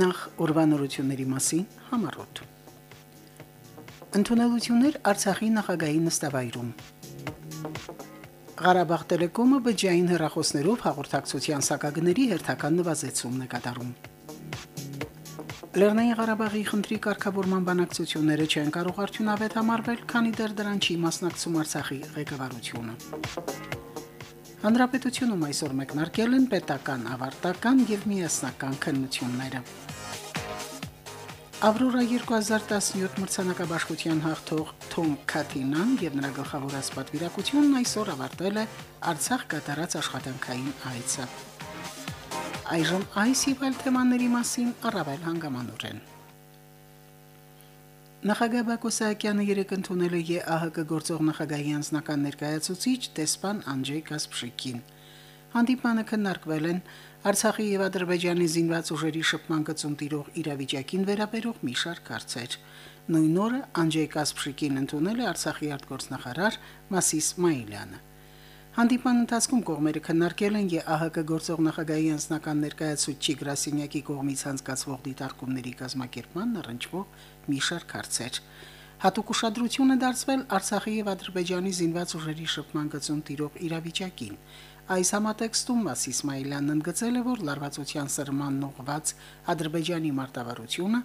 Նախ ուրվանորությունների մասին համառոտ։ Ընդունելություններ Արցախի նախագահի նստավայրում։ Ղարաբաղ տելեկոմը բջջային հեռախոսներով հաղորդակցության սակագների հերթական նվազեցումն է կատարում։ Լեռնային Ղարաբաղի խնդրի կարգավորման բանակցությունները չեն կարող արդյունավետ համարվել, քանի դեռ դրան չի մասնակցում Արցախի ղեկավարությունը։ Հանրապետությունում այսօր մեկնարկել են պետական, ավարտական եւ միասնական քննությունները։ Ավրորա 2017 մրցանակաբաշխության հաղթող Թոմ Քաթինան եւ նրա գլխավոր ասպատվիրակությունն այսօր ավարտել է Արցախ կատարած աշխատանքային այցը։ Այժմ այս եւ այլ թեմաների մասին առավել հանգամանորեն։ Նախագահ Բակո Սահակյանը երեկ ընդունել է ԵԱՀԿ գործող նախագահի անձնական ներկայացուցիչ տեսփան Անջեյ Կասպշիկին։ Հանդիպանը քննարկվել են. Արցախի եւ Ադրբեջանի զինված ուժերի շփման գծում տիրող իրավիճակին վերաբերող մի շարք հարցեր։ Նույն օրը Անջեյ Կասպշիկին ընդունել է Արցախի արտգործնախարար Մասիս Մայիլյանը։ Հանդիպան ընթացքում կողմերը քննարկել են ԵԱՀԿ գործող նախագահի անձնական ներկայացուցիչ Գրասինյակի կողմից անցկացվող դիտարկումների կազմակերպման առնչվող մի շարք հարցեր։ Հատուկ ուշադրություն է դարձվել Արցախի եւ Ադրբեջանի զինված ուժերի շփման գծում տիրող իրավիճակին։ Այս համատեքստում Մաս Իսմայելյանն ընդգծել է, որ լարվածության սրմանն ուղված Ադրբեջանի մարտավարությունը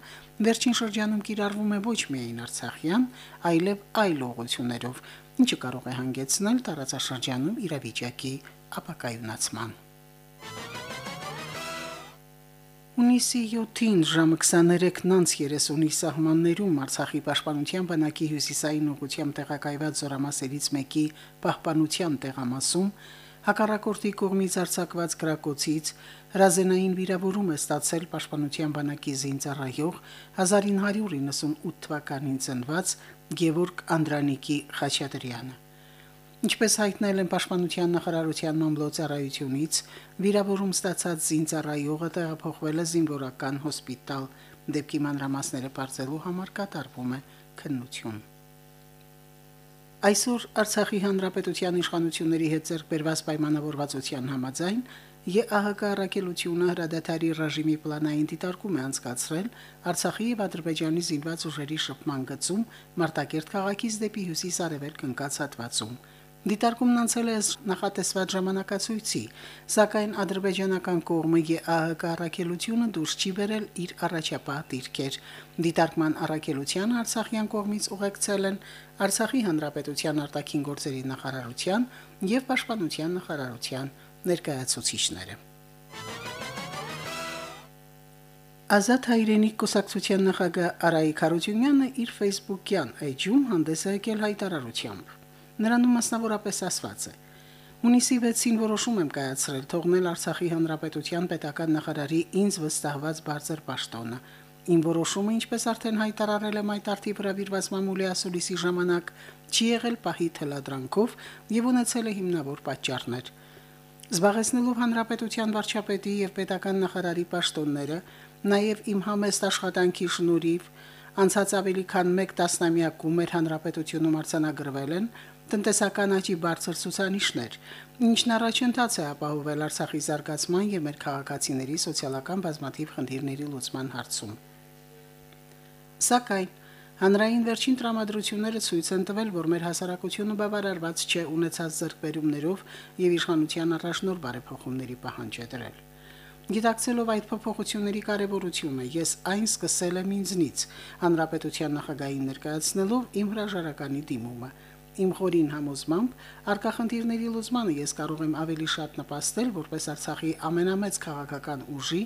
վերջին շրջանում կիրառվում է ոչ միայն Արցախյան, այլև այլ ուղություններով, ինչը կարող է հանգեցնել տարածաշրջանում իրավիճակի ապակայունացման։ Ունիսի 7-ին ժամը 23:30-ի սահմաններում Արցախի պաշտպանության բանակի հյուսիսային ուղությամբ տեղակայված զորամասերից մեկի պահպանության տեղամասում հակառակորդի կողմից արձակված գրակոցից հրազենային վիրավորում է ստացել պաշտպանության բանակի զինծառայող 1998 թվականին ծնված Գևորգ Անդրանիկի Խաչատրյանը։ Ինչպես հայտնել են Պաշտպանության նախարարության մամլոյցարայությունից, վիրավորում ստացած զինծառայողը տեղափոխվել է զինվորական հոսպիտալ, դեպքի մանրամասները բարձելու համար կատարվում է քննություն։ Այսօր Արցախի հանրապետության իշխանությունների հետ ձեռքբերված պայմանավորվածության համաձայն ԵԱՀԿ առաքելությունը հրադադարի ռեժիմի պլանային դիտարկում է անցկացրել Արցախի եւ Ադրբեջանի զինված ուժերի շփման գծում Մարտակերտ քաղաքից դեպի հյուսիս-արևելք ընկած հատվածում։ Դիտարկումն անցել է նախատեսված ժամանակացույցի, սակայն ադրբեջանական կողմը ԵԱՀԿ առաքելությունը դուրս չի բերել իր առաջապահ դիրքեր։ Դիտարկման առաքելությանը Արցախյան կողմից ուղեկցել են Արցախի հանրապետության արտաքին գործերի նախարարության եւ պաշտպանության նախարարության ներկայացուցիչները։ Ազատ հայրենիք կուսակցության նախագահ Արայիկ Խարությունյանը իր Facebook-յան էջում հանդես է եկել հայտարարությամբ։ Նրանում մասնավորապես ասված է. Հունիսի 6-ին որոշում եմ կայացրել թողնել Արցախի հանրապետության պետական նախարարի ինձ վստահված բարձր պաշտոնը։ Իմ որոշումը, ինչպես արդեն հայտարարել եմ այդ արտի վրա վիրված մամուլի ասուլիսի ժամանակ, չի եղել պահի թելադրանքով եւ ունեցել է հիմնավոր պատճառներ։ Զբաղեցնելով հանրապետության վարչապետի եւ պետական նախարարի պաշտոնները, նաեւ իմ համեստ աշխատանքի շնորհիվ անցած ավելի քան 1 տասնամյակում մեր հանրապետությունում արձանագրվել են տնտեսական աճի բարձր ցուցանիշներ, ինչն առաջընթաց է ապահովել Արցախի զարգացման եւ մեր քաղաքացիների սոցիալական բազմաթիվ խնդիրների լուծման հարցում։ Սակայն Հանրային վերջին տրամադրությունները ցույց են տվել, որ մեր հասարակությունը բավարարված չէ ունեցած ձեռքբերումներով եւ իշխանության առաջնոր բարեփոխումների պահանջ է դրել։ Գիտակցելով այդ փոփոխությունների կարևորությունը, ես այն սկսել եմ ինձնից, հանրապետության նախագահին ներկայացնելով իմ հրաժարականի դիմումը, Իմ խորին համոզմամբ արկախնդիրների լուծմանը ես կարող եմ ավելի շատ նպաստել որպես Արցախի ամենամեծ քաղաքական ուժի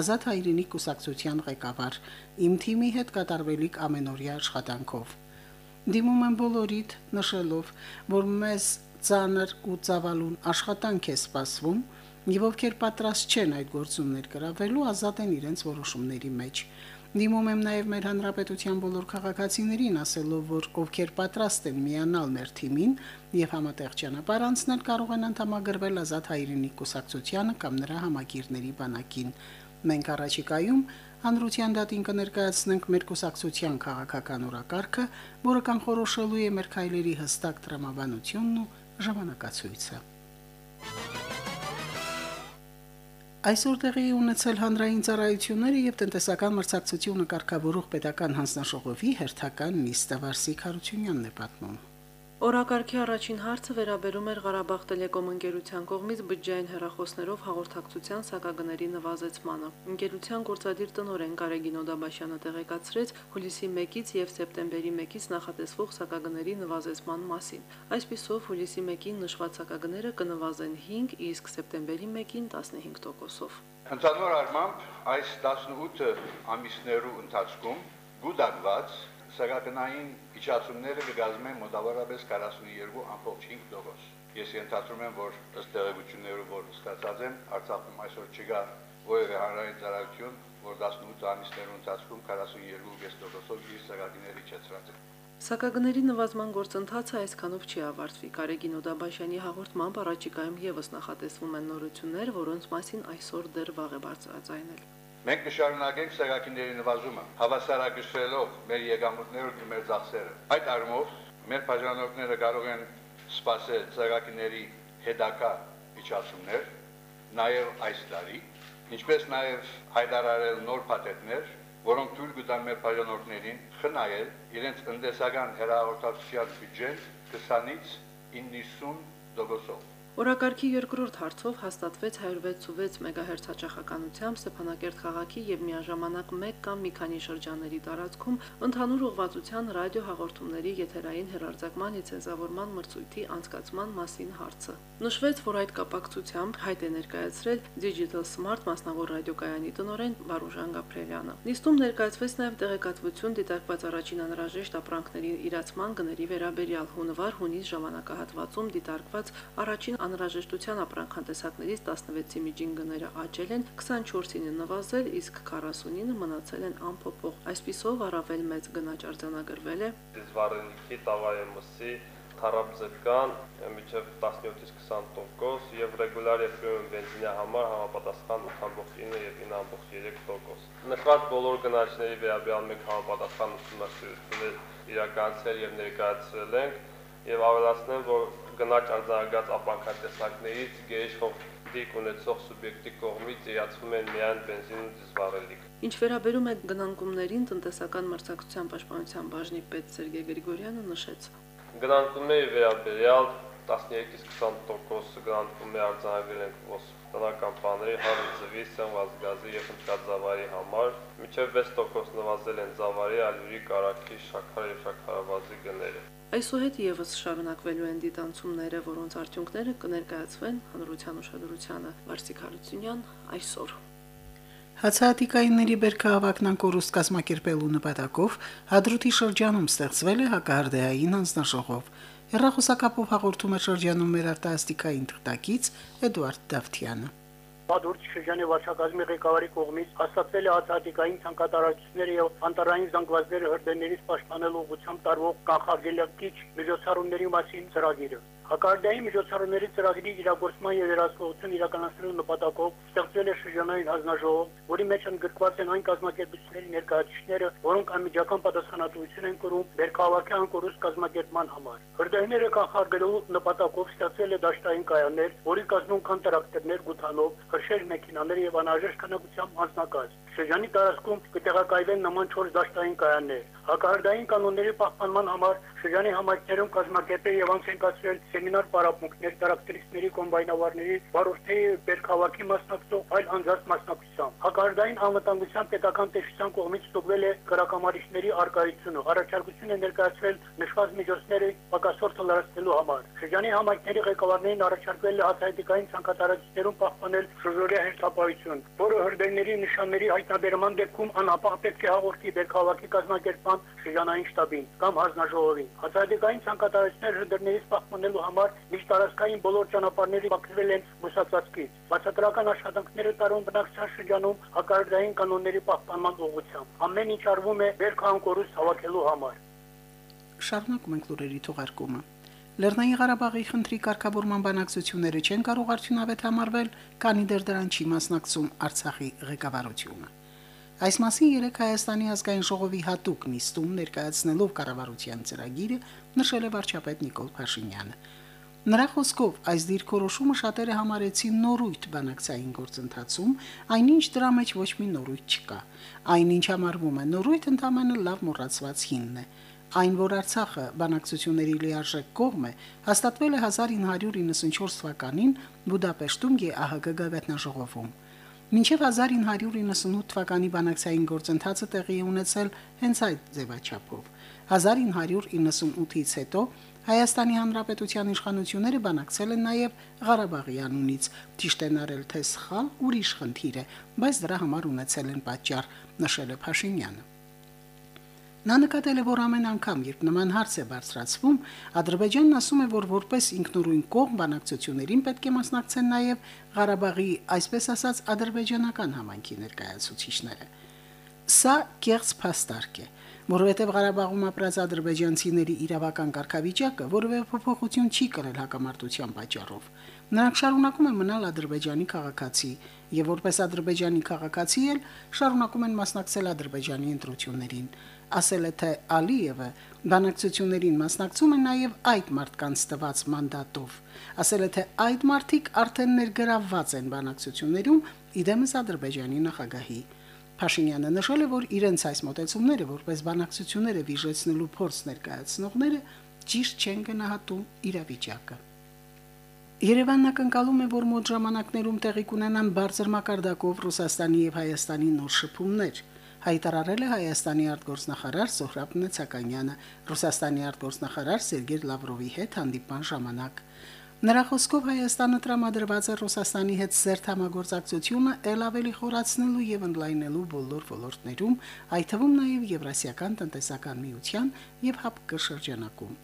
ազատ հայրենի կուսակցության ղեկավար իմ թիմի հետ կատարվելիք ամենօրյա աշխատանքով։ Դիմում եմ բոլորիդ նշելով, որ մեզ ծանր ու ծավալուն աշխատանք է սպասվում, եւ ովքեր պատրաստ չեն այդ գործումներ կրավելու, ազատ են իրենց որոշումների մեջ։ Դիմում եմ նաև մեր հանրապետության բոլոր քաղաքացիներին ասելով, որ ովքեր պատրաստ են միանալ մեր թիմին եւ համատեղ ճանապարհ անցնել, կարող են անդամագրվել Ազատ հայրենի կուսակցությանը կամ նրա համագիրների բանակին։ Մենք առաջիկայում հանրության դատին կներկայացնենք մեր կուսակցության քաղաքական օրակարգը, որը կանխորոշելու է մեր քայլերի հստակ տրամաբանությունն ու ժամանակացույցը։ Այսօր տեղի ունեցել հանրային ծառայությունները եւ տնտեսական մրցակցությունը կարգավորող պետական հանձնաժողովի հերթական նիստը Վարսիկ Հարությունյանն է պատմում։ Օրակարգի առաջին հարցը վերաբերում էր Ղարաբաղ տելեկոմ ընկերության կողմից բջջային հեռախոսներով հաղորդակցության սակագների նվազեցմանը։ Ընկերության գործադիր տնօրեն Կարեգին Օդաբաշյանը տեղեկացրեց հուլիսի 1-ից եւ սեպտեմբերի 1-ից նախատեսվող սակագների նվազեցման մասին։ Այսպիսով հուլիսի 1-ին նշված սակագները կնվազեն 5, իսկ սեպտեմբերի 1-ին 15%-ով։ Ընդհանուր առմամբ այս 18 ամիսներու ընթացքում գուդակված սակագնային իջացումները կգազմեն մոտավորապես 42.5%։ Ես ենթադրում եմ, որ ըստ տեղեկություններով, որ ստացած եմ, Արցախում այսօր չկա որևէ հանրային ծառայություն, որ 18 ամիսներու ընթացքում 42.5%-ով իր սակագները իջեցրած է։ Սակագների նվազման գործընթացը այսքանով չի ավարտվի։ Կարեգին Օդաբաշյանի հաղորդմամբ առաջիկայում եւս նախատեսվում են նորություններ, որոնց մասին այսօր դեռ վաղ է բարձրացնել։ Մենք կշարունակենք սակագների նվազումը, հավասարակշռելով մեր եկամուտները ու մեր ծախսերը։ Այդ առումով մեր բաժանորդները կարող են սպասել սակագների հետակա իջացումներ, նաև այս տարի, ինչպես նաև հայտարարել նոր փաթեթներ, որոնք թույլ կտան մեր բաժանորդներին խնայել իրենց տնտեսական հերահաղորդակցության բյուջեն 20-ից 90%-ով։ Օրակարգի երկրորդ հարցով հաստատվեց 106.6 MHz հաճախականությամբ Ստեփանակերտ քաղաքի եւ միաժամանակ 1 կամ մի քանի շրջանների տարածքում ընդհանուր ուղղվածության ռադիոհաղորդումների եթերային հերարձակման լիցենզավորման մրցույթի անցկացման մասին հարցը։ Նշվեց, որ այդ կապակցությամբ հայտ է ներկայացրել Digital Smart մասնավոր ռադիոկայանի տնօրեն Վարուժան Գաբրելյանը։ Նիստում ներկայացվեց նաև տեղեկատվություն դիտարկված առաջին անհրաժեշտ ապրանքների իրացման գների վերաբերյալ հունվար հունիս ժամանակահատվածում դիտարկված առաջին անհրաժեշտության ապրանքանտեսակներից 16-ի միջին գները աճել են, 24-ին նվազել, իսկ 49-ը մնացել են անփոփոխ։ Այսպիսով առավել մեծ գնաճ արձանագրվել է դիզվարելիքի տավայեմսի թարաբզկան միջև 17-ից 20% եւ ռեգուլար եւ պրեմիում բենզինի համար համապատասխան 8.9 եւ 9.3%։ Նշված բոլոր գնաճների վերաբերյալ մենք համապատասխան ուսումնասիրություններ իրականացրել եւ ներկայացրել ենք եւ ավելացնեմ, որ գնաճ արձանագրած ապրանքատեսակներից գերիշխող դիկ ունեցող սուբյեկտի կողմից իրացվում են միայն բենզին ու դիզվառելիք։ Ինչ վերաբերում է գնանկումներին, տնտեսական մրցակցության պաշտպանության բաժնի պետ Սերգեյ Գրիգորյանը նշեց. Գնանկումների վերաբերյալ 13-ից 20% գնանկումներ արձանագրել ենք ոստնական բաների, հավի ձվի, սնված գազի եւ խնդրածավալի համար, մինչեւ 6% նվազել են ծավալի, ալյուրի, կարակի, շաքար եւ շաքարավազի գները։ Այսուհետ եւս շարունակվելու են դիտանցումները, որոնց արդյունքները կներկայացվեն հանրության ուշադրությանը։ Վարսիկ Հարությունյան այսօր Հացահատիկայինների բերքահավաքնան կորուստ կազմակերպելու նպատակով Հադրութի շրջանում ստեղծվել է հակահարդեային հանձնաժողով։ Հերրախոսակապով հաղորդում է շրջանում մեր արտասթիկային թղթակից Էդուարդ Դավթյանը։ Մադուրջ շրջանի վարչակազմի ղեկավարի կողմից հաստատվել է հացահատիկային ցանկատարությունները եւ անտարային զանգվածները հրդեհներից պաշտպանելու ուղղությամբ տարվող կանխարգելակիչ միջոցառումների մասին ծրագիրը։ Հակարդային միջոցառումների ծրագրի իրագործման եւ երաշխողություն իրականացնելու նպատակով ստեղծվել է շրջանային հանձնաժողով, որի մեջ ընդգրկված են այն կազմակերպությունների ներկայացուցիչները, որոնք անմիջական պատասխանատվություն են կրում Բերքահավաքի անկորուս կազմակերպման համար։ Հրդեհները կանխարգելելու նպատակով ստեղծվել է դաշտային կայաններ, որի կազմում կան տրակտորներ, գութանով, հրշեջ մեքենաներ եւ անհրաժեշտ քանակությամբ անձնակազմ։ Շրջանի տարածքում կտեղակայվեն նման 4 դաշտային կայաններ։ Հակահարդային կանոնների պահպանման համար շրջանի համայնքներում կազմակերպել եւ անցնկացրել սեմինար պարապմունքներ, տարակտրիստների կոմբայնավարների, վարորդների բերքավակի մասնակցող այլ անձանց մասնակցությամբ։ Հակահարդային անվտանգության պետական տեսչության կողմից ստուգվել է քրակամարիչների արկայությունը։ Առաջարկություն է ներկայացվել նշված միջոցները պակասորթը լրացնելու համար։ Շրջանի համայնքների ղեկավարներին առաջարկվել է հացահատիկային ցանկատարություններում պահպանել շրջորյա հերթապահություն, որը հրդեհների նշանների հայտնաբերման դեպքում անապահ պետք է հաղորդի բերքավակի կազմակերպման շրջանային շտաբին կամ հանձնաժողովին։ Հացահատիկային ցանկատարություններ հրդեհներից պահպանելու համար միջտարածքային բոլոր ճանապարհները մաքրվել են մուսացածքից։ Բացատրական աշխատանքները տարում բնակչության շրջանում հակարդային կանոնների պահպանման ուղղությամբ։ Ամեն ինչ արվում է բերքանկորուս հավաքելու համար։ Շարունակում ենք լուրերի թողարկումը։ Լեռնային Ղարաբաղի խնդրի կարգավորման բանակցությունները չեն կարող արդյունավետ համարվել, քանի դեռ դրան չի մասնակցում Արցախի ղեկավարությունը։ Այս մասին երեք Հայաստանի ազգային ժողովի հատուկ նիստում ներկայացնելով կառավարության ծրագիրը նշել է վարչապետ Նիկոլ Փաշինյանը։ Նրա խոսքով այս դիրքորոշումը շատերը համարեցին նորույթ բանակցային գործընթացում, այնինչ դրա մեջ ոչ մի նորույթ չկա։ Այնինչ համարվում է նորույթ ընդամենը լավ մոռացված հինն է։ Այն, որ Արցախը բանակցությունների լիարժեք կողմ է, հաստատվել է 1994 թվականին Բուդապեշտում ԵԱՀԿ գագաթնաժողովում։ Մինչև 1998 թվականի բանակցային գործընթացը տեղի ունեցել հենց այդ ձևաչափով։ 1998-ից հետո Հայաստանի Հանրապետության իշխանությունները բանակցել են նաև Ղարաբաղի անունից, ճիշտենարել թե սխալ ուրիշ խնդիր է, բայց դրա համար ունեցել են պատճառ, նշել է Փաշինյանը։ Նա նկատել է, որ ամեն անգամ, երբ նման հարց է բարձրացվում, Ադրբեջանն ասում է, որ որպես ինքնուրույն կողմ բանակցություններին պետք է մասնակցեն նաև Ղարաբաղի, այսպես ասած, ադրբեջանական համայնքի ներկայացուցիչները։ Սա կեղծ փաստարկ է որովհետև Ղարաբաղում ապրած ադրբեջանցիների իրավական կարգավիճակը որևէ փոփոխություն չի կրել հակամարտության պատճառով։ Նրանք շարունակում են մնալ Ադրբեջանի քաղաքացի եւ որպես Ադրբեջանի քաղաքացի էլ շարունակում են մասնակցել Ադրբեջանի ընտրություններին։ Ասել է թե Ալիևը բանակցություններին մասնակցում է նաև այդ մարդկանց տված մանդատով։ Ասել է թե այդ մարդիկ արդեն ներգրավված են բանակցություններում իդեմս Ադրբեջանի նախագահի։ Փաշինյանը նշել է, որ իրենց այս մոտեցումները որպես բանակցությունները վիժեցնելու փորձ ներկայացնողները ճիշտ չեն գնահատում իրավիճակը։ Երևանն ակնկալում է, որ մոտ ժամանակներում տեղի կունենան բարձր մակարդակով Ռուսաստանի եւ Հայաստանի նոր շփումներ հայտարարել է Հայաստանի արտգործնախարար Սոհրաբ Նեցականյանը Ռուսաստանի արտգործնախարար Սերգեյ Լավրովի հետ հանդիպան ժամանակ։ Նրա խոսքով Հայաստանը տրամադրված է Ռուսաստանի հետ սերտ համագործակցությունը ել ավելի խորացնելու եւ ընդլայնելու բոլոր ոլորտներում, այդ թվում նաեւ Եվրասիական տնտեսական միության եւ ՀԱՊԿ շրջանակում։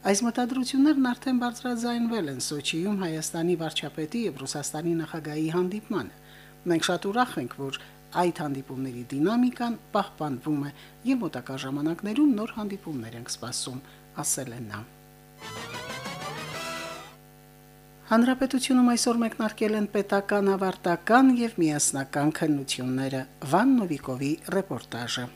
Այս մտադրություններն արդեն բարձրաձայնվել են Սոչիում Հայաստանի վարչապետի եւ Ռուսաստանի նախագահի հանդիպմանը։ Մենք շատ ուրախ ենք, որ այդ հանդիպումների դինամիկան պահպանվում է եւ մոտակա ժամանակներում նոր հանդիպումներ ենք սպասում, ասել է նա. Հանրապետությունում այսօր մեկնարկել են պետական ավարտական եւ միասնական քննությունները։ Վան Նովիկովի ռեպորտաժը։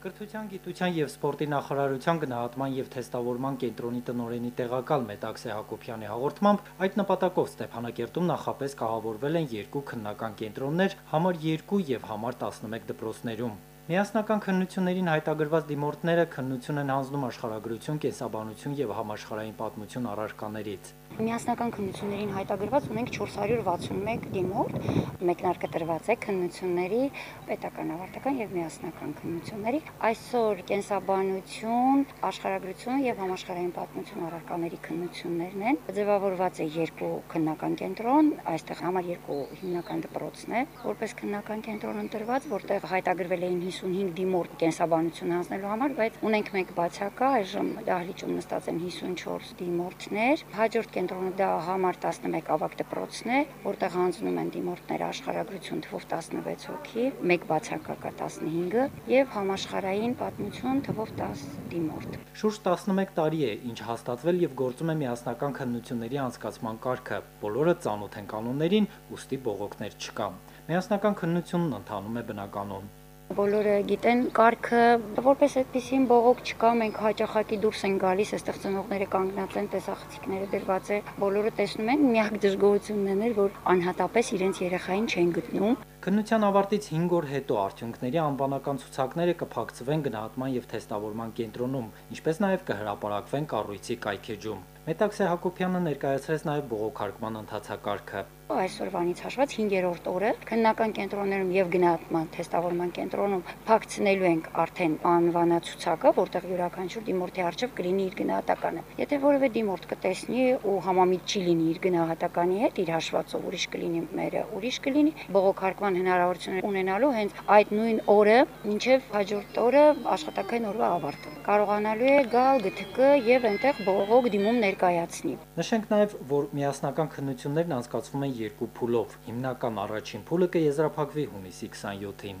Կրթության, գիտության եւ սպորտի նախարարության գնահատման եւ թեստավորման կենտրոնի տնօրենի տեղակալ Մետաքսե Հակոբյանի հաղորդմամբ այդ նպատակով Ստեփանակերտում նախապես կահավորվել են երկու քննական կենտրոններ համար 2 եւ համար 11 դպրոցներում։ Միասնական քննություններին հայտագրված դիմորդները քննություն են հանձնում աշխարհագրություն, կենսաբանություն եւ համաշխարհային պատմություն առարկաներից։ Միասնական քննություններին հայտագրված ունենք 461 դիմորդ, մեկնարկը տրված է քննությունների պետական ավարտական եւ միասնական քննությունների։ Այսօր կենսաբանություն, աշխարհագրություն եւ համաշխարհային պատմություն առարկաների քննություններն են։ Ձևավորված է երկու քննական կենտրոն, այստեղ համար երկու հիմնական դպրոցն է, որպես քննական կենտրոն ընտրված, որտեղ հայտագրվել էին 55 դիմորդ կենսաբանություն հանձնելու համար, բայց ունենք մեկ բացակա, այժմ դահլիճում նստած են 54 դիմորդներ։ Հաջորդ կենտրոնը դա համար 11 ավակ դպրոցն է, որտեղ հանձնում են դիմորդները աշխարհագրություն թվով 16 հոգի, մեկ բացակա կա 15-ը եւ համաշխարային պատմություն թվով 10 դիմորդ։ Շուրջ 11 տարի է, ինչ հաստատվել եւ գործում է միասնական քննությունների անցկացման կարգը։ Բոլորը ծանոթ են կանոններին, ուստի բողոքներ չկա։ Միասնական քննությունն ընթանում է բնականon։ Բոլորը գիտեն կարգը, որպես այդպեսին բողոք չկա, մենք հաճախակի դուրս են գալիս, այստեղ ծնողները կանգնած են, տեսախցիկները դրված է, բոլորը տեսնում են, միակ դժգոհությունն էր, որ անհատապես իրենց երեխային չեն գտնում։ Քննության ավարտից 5 օր հետո արդյունքների անվանական ցուցակները կփակցվեն գնահատման եւ թեստավորման կենտրոնում, ինչպես նաեւ կհրապարակվեն կառույցի կայքեջում։ Մետաքսե Հակոբյանը ներկայացրեց նաեւ բողոքարկման ընթացակարգը այսօրվանից հաշված 5-րդ օրը քննական կենտրոններում եւ գնահատման թեստավորման կենտրոնում փակցնելու ենք արդեն անվանացուցակը, որտեղ յուրաքանչյուր դիմորդի արժեվ կլինի իր գնահատականը։ Եթե որևէ դիմորդ կտեսնի ու համամիտ չի լինի իր գնահատականի հետ, իր հաշվածով ուրիշ կլինի մերը, ուրիշ կլինի, բողոքարկման հնարավորություն ունենալու հենց այդ նույն օրը, մինչև հաջորդ օրը աշխատակային օրվա ավարտը։ Կարողանալու է գալ ԳԹԿ եւ այնտեղ բողոք դիմում ներկայացնի։ Նշենք նաեւ, որ միասնական քննություններն անցկացվում են երկու փուլով։ Հիմնական առաջին փուլը կեզրափակվի հունիսի 27-ին։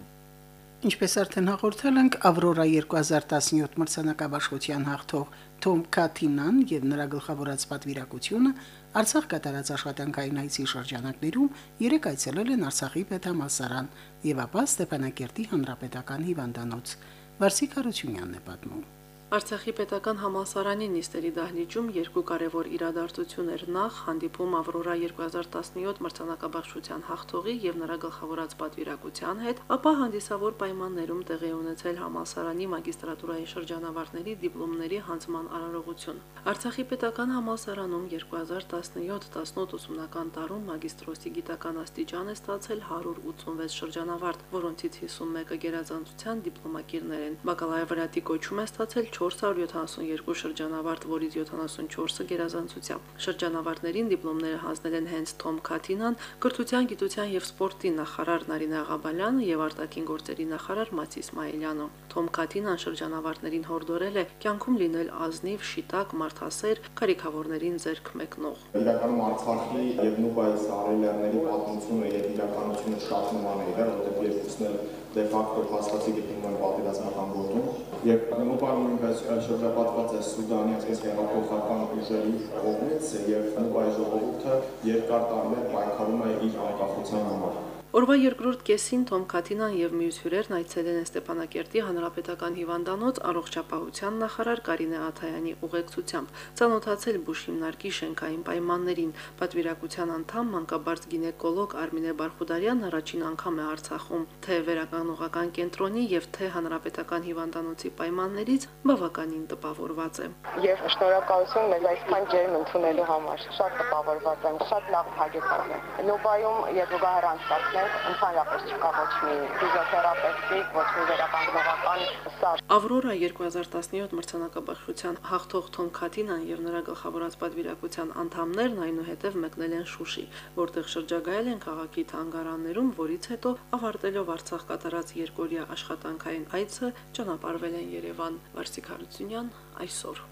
Ինչպես արդեն հաղորդել ենք, Ավրորա 2017 մրցանակաբաշխության հաղթող Թոմ Կաթինան եւ նրա գլխավորած պատվիրակությունը Արցախ կատարած աշխատանքային այցի շրջանակներում երեք այցելել են Արցախի պետամասարան եւ ապա Ստեփանակերտի հանրապետական հիվանդանոց։ Վարսիկ Հարությունյանն է պատմում։ Արցախի պետական համալսարանի նիստերի դահլիճում երկու կարևոր իրադարձություն էր նախ հանդիպում Ավրորա 2017 մրցանակաբաշխության հաղթողի եւ նրա գլխավորած պատվիրակության հետ, ապա հանդիսավոր պայմաններում տեղի ունեցել համալսարանի մագիստրատուրայի շրջանավարտների դիպլոմների հանձնման արարողություն։ Արցախի պետական համալսարանում 2017-18 ուսումնական տարում մագիստրոսի գիտական աստիճան է ստացել 186 շրջանավարտ, որոնցից 51-ը գերազանցության դիպլոմակիրներ են։ Բակալավրիատի կոչում է ստացել 472 շրջանավարտ, որից 74-ը գերազանցությամբ։ Շրջանավարտներին դիպլոմները հանձնել են հենց Թոմ Քաթինան, կրթության, գիտության եւ սպորտի նախարար Նարինե Աղաբալյանը եւ արտաքին գործերի նախարար Մացի Իսմայելյանը։ Թոմ Քաթինան շրջանավարտներին հորդորել է կյանքում լինել ազնիվ, շիտակ, մարդասեր, կարիքավորներին ձեռք մեկնող։ Իրականում Արցախի եւ Նուբայի սարելերների պատմությունը եւ իրականությունը շատ նման է որտեղ երկուսն էլ դե ֆակտո հաստատի գտնվում են պատերազմական գոտում եւ Նուբան նույնպես շրջապատված է Սուդանի այսպես հեղափոխական ուժերի կողմից եւ Նուբայի ժողովուրդը երկար տարիներ պայքարում է իր անկախության համար։ Օրվա երկրորդ կեսին Թոմ Քաթինան եւ մյուս հյուրերն այցելել են Ստեփանակերտի հանրապետական հիվանդանոց առողջապահության նախարար Կարինե Աթայանի ուղեկցությամբ, ցանոթացել բուժ հիմնարկի շենքային պայմաններին։ Պատվիրակության անդամ մանկաբարձ գինեկոլոգ Արմինե Բարխուդարյանն առաջին անգամ է Արցախում, թե վերականգնողական կենտրոնի եւ թե հանրապետական հիվանդանոցի պայմաններից բավականին տպավորված է։ Եվ շնորհակալություն մեզ այսքան ջերմ ընդունելու համար։ Շատ տպավորված եմ, շատ լավ հագեցած եմ։ Նոբայում եւ զուգահեռ անցկացնել մենք ընդհանրապես չկա ոչ մի ֆիզիոթերապևտիկ, ոչ մի վերականգնողական սար։ Ավրորա 2017 մրցանակաբաշխության հաղթող Թոմ Քաթինան եւ նրա գլխավորած պատվիրակության անդամներն այնուհետև մեկնել են Շուշի, որտեղ շրջագայել են քաղաքի թանգարաններում, որից հետո ավարտելով Արցախ կատարած երկօրյա աշխատանքային այցը ճանապարհվել են Երևան։ Վարսիկ Հարությունյան այսօր։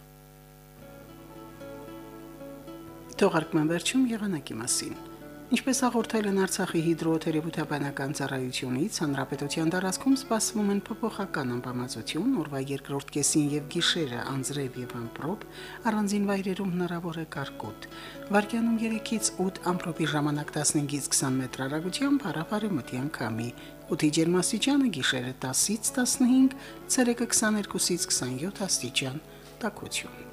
Թողարկման վերջում եղանակի մասին։ Ինչպես հաղորդել են Արցախի հիդրոթերապևտաբանական ծառայությունից, հանրապետության տարածքում սպասվում են փոփոխական անբավարարություն, օրվա երկրորդ կեսին եւ գիշերը անձրև եւ ամպրոպ, առանձին վայրերում հնարավոր է կարկուտ։ Վարկյանում 3-ից 8 ամպրոպի ժամանակ 15-ից 20 մետր հեռագությամբ հարավարի մթյան քամի։ Օդի ջերմաստիճանը գիշերը 10-ից 15, ցերեկը 22-ից 27 աստիճան։ Տակություն։